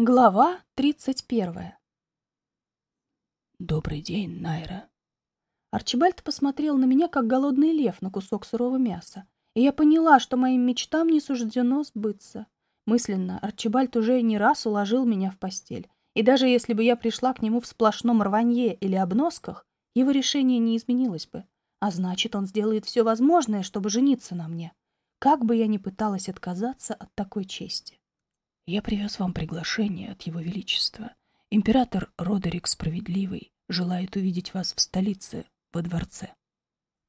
Глава тридцать первая. «Добрый день, Найра». Арчибальд посмотрел на меня, как голодный лев на кусок сырого мяса, и я поняла, что моим мечтам не суждено сбыться. Мысленно Арчибальд уже не раз уложил меня в постель, и даже если бы я пришла к нему в сплошном рванье или обносках, его решение не изменилось бы, а значит, он сделает все возможное, чтобы жениться на мне, как бы я ни пыталась отказаться от такой чести. Я привез вам приглашение от Его Величества. Император Родерик Справедливый желает увидеть вас в столице, во дворце.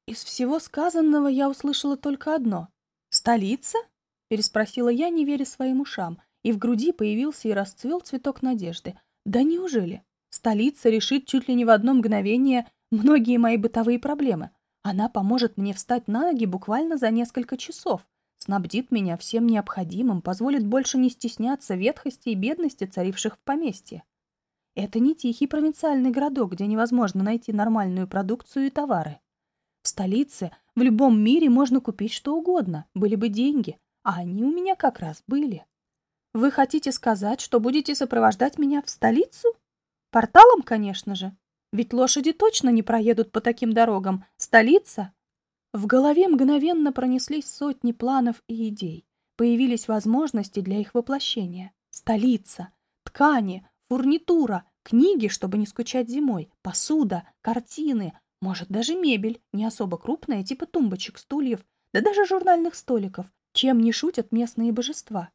Из всего сказанного я услышала только одно. «Столица?» — переспросила я, не веря своим ушам, и в груди появился и расцвел цветок надежды. «Да неужели? Столица решит чуть ли не в одно мгновение многие мои бытовые проблемы. Она поможет мне встать на ноги буквально за несколько часов, снабдит меня всем необходимым, позволит больше не стесняться ветхости и бедности, царивших в поместье. Это не тихий провинциальный городок, где невозможно найти нормальную продукцию и товары. В столице, в любом мире можно купить что угодно, были бы деньги, а они у меня как раз были. Вы хотите сказать, что будете сопровождать меня в столицу? Порталом, конечно же. Ведь лошади точно не проедут по таким дорогам. Столица в голове мгновенно пронеслись сотни планов и идей. Появились возможности для их воплощения. Столица, ткани, фурнитура, книги, чтобы не скучать зимой, посуда, картины, может, даже мебель, не особо крупная, типа тумбочек, стульев, да даже журнальных столиков, чем не шутят местные божества.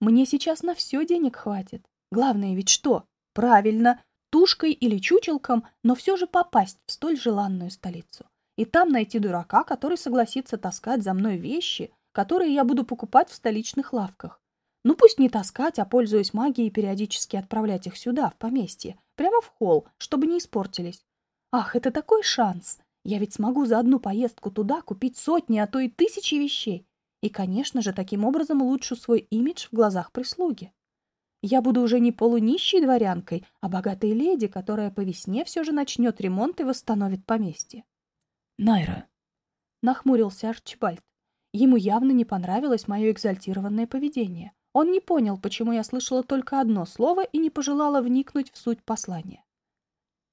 Мне сейчас на все денег хватит. Главное ведь что? Правильно, тушкой или чучелком, но все же попасть в столь желанную столицу и там найти дурака, который согласится таскать за мной вещи, которые я буду покупать в столичных лавках. Ну пусть не таскать, а пользуясь магией, периодически отправлять их сюда, в поместье, прямо в холл, чтобы не испортились. Ах, это такой шанс! Я ведь смогу за одну поездку туда купить сотни, а то и тысячи вещей. И, конечно же, таким образом улучшу свой имидж в глазах прислуги. Я буду уже не полунищей дворянкой, а богатой леди, которая по весне все же начнет ремонт и восстановит поместье. Найра. Нахмурился Арчибальд. Ему явно не понравилось мое экзальтированное поведение. Он не понял, почему я слышала только одно слово и не пожелала вникнуть в суть послания.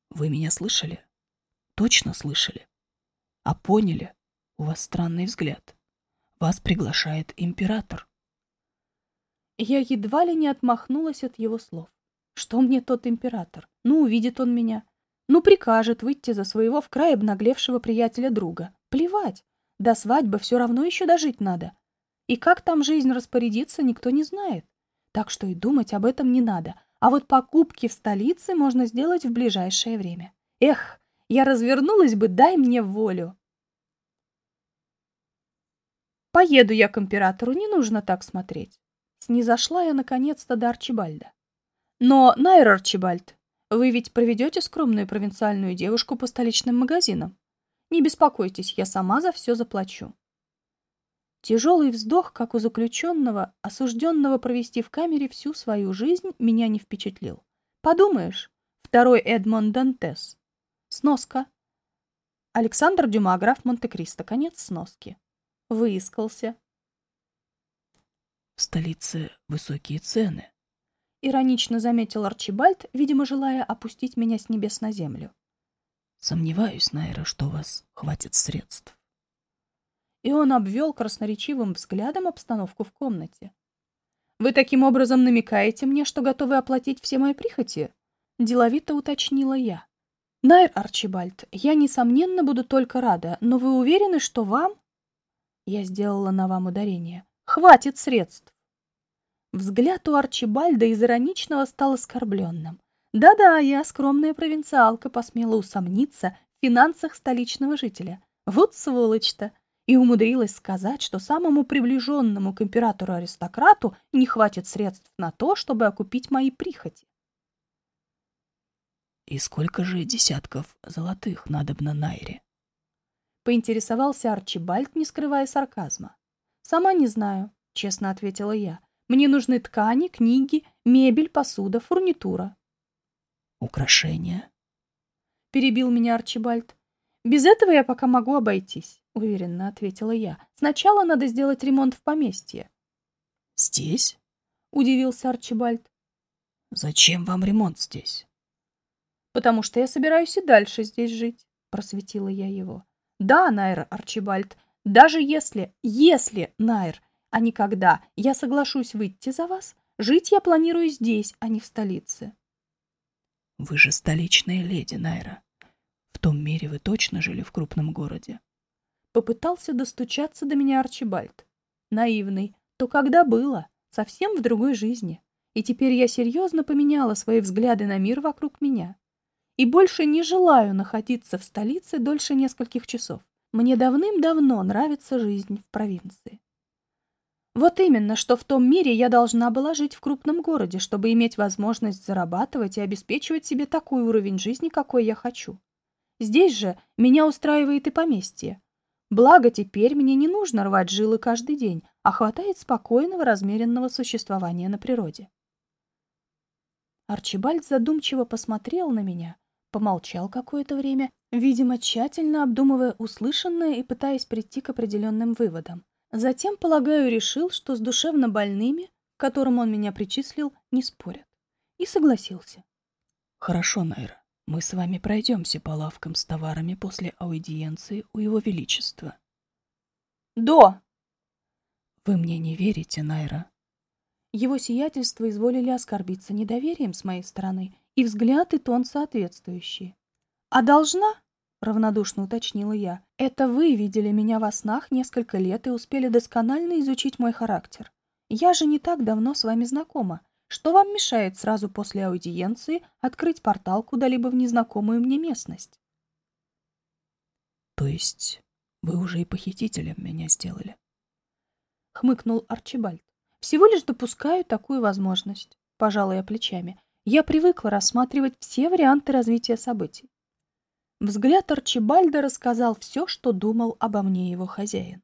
Вы меня слышали? Точно слышали? А поняли? У вас странный взгляд. Вас приглашает император. Я едва ли не отмахнулась от его слов. Что мне тот император? Ну, увидит он меня. Ну, прикажет выйти за своего в край обнаглевшего приятеля-друга. Плевать. До свадьбы все равно еще дожить надо. И как там жизнь распорядится, никто не знает. Так что и думать об этом не надо. А вот покупки в столице можно сделать в ближайшее время. Эх, я развернулась бы, дай мне волю. Поеду я к императору, не нужно так смотреть. Снизошла я наконец-то до Арчибальда. Но, Найр Арчибальд, вы ведь проведете скромную провинциальную девушку по столичным магазинам? Не беспокойтесь, я сама за все заплачу. Тяжелый вздох, как у заключенного, осужденного провести в камере всю свою жизнь, меня не впечатлил. Подумаешь, второй Эдмон Дантес. Сноска. Александр Дюма, граф Монте-Кристо. Конец сноски. Выискался. В столице высокие цены, — иронично заметил Арчибальд, видимо, желая опустить меня с небес на землю. «Сомневаюсь, Найра, что у вас хватит средств». И он обвел красноречивым взглядом обстановку в комнате. «Вы таким образом намекаете мне, что готовы оплатить все мои прихоти?» — деловито уточнила я. «Найр Арчибальд, я, несомненно, буду только рада, но вы уверены, что вам...» Я сделала на вам ударение. «Хватит средств!» Взгляд у Арчибальда из ироничного стал оскорбленным. Да-да, я, скромная провинциалка, посмела усомниться в финансах столичного жителя. Вот сволочь-то! И умудрилась сказать, что самому приближенному к императору-аристократу не хватит средств на то, чтобы окупить мои прихоти. «И сколько же десятков золотых надобно Найре?» Поинтересовался Арчибальд, не скрывая сарказма. «Сама не знаю», — честно ответила я. Мне нужны ткани, книги, мебель, посуда, фурнитура. Украшения. Перебил меня Арчибальд. Без этого я пока могу обойтись, уверенно ответила я. Сначала надо сделать ремонт в поместье. Здесь? Удивился Арчибальд. Зачем вам ремонт здесь? Потому что я собираюсь и дальше здесь жить, просветила я его. Да, Найр Арчибальд, даже если, если, Найр, а не когда я соглашусь выйти за вас, жить я планирую здесь, а не в столице. Вы же столичная леди, Найра. В том мире вы точно жили в крупном городе? Попытался достучаться до меня Арчибальд. Наивный. То когда было? Совсем в другой жизни. И теперь я серьезно поменяла свои взгляды на мир вокруг меня. И больше не желаю находиться в столице дольше нескольких часов. Мне давным-давно нравится жизнь в провинции. Вот именно, что в том мире я должна была жить в крупном городе, чтобы иметь возможность зарабатывать и обеспечивать себе такой уровень жизни, какой я хочу. Здесь же меня устраивает и поместье. Благо, теперь мне не нужно рвать жилы каждый день, а хватает спокойного, размеренного существования на природе. Арчибальд задумчиво посмотрел на меня, помолчал какое-то время, видимо, тщательно обдумывая услышанное и пытаясь прийти к определенным выводам. Затем, полагаю, решил, что с душевно больными, к которым он меня причислил, не спорят. И согласился. Хорошо, Найра, мы с вами пройдемся по лавкам с товарами после аудиенции у Его Величества. До! Вы мне не верите, Найра? Его сиятельство изволили оскорбиться недоверием с моей стороны, и взгляд и тон соответствующие. «А должна?» — равнодушно уточнила я. «Это вы видели меня во снах несколько лет и успели досконально изучить мой характер. Я же не так давно с вами знакома. Что вам мешает сразу после аудиенции открыть портал куда-либо в незнакомую мне местность?» «То есть вы уже и похитителем меня сделали?» — хмыкнул Арчибальд. Всего лишь допускаю такую возможность, пожалуй, я плечами. Я привыкла рассматривать все варианты развития событий. Взгляд Арчибальда рассказал все, что думал обо мне его хозяин.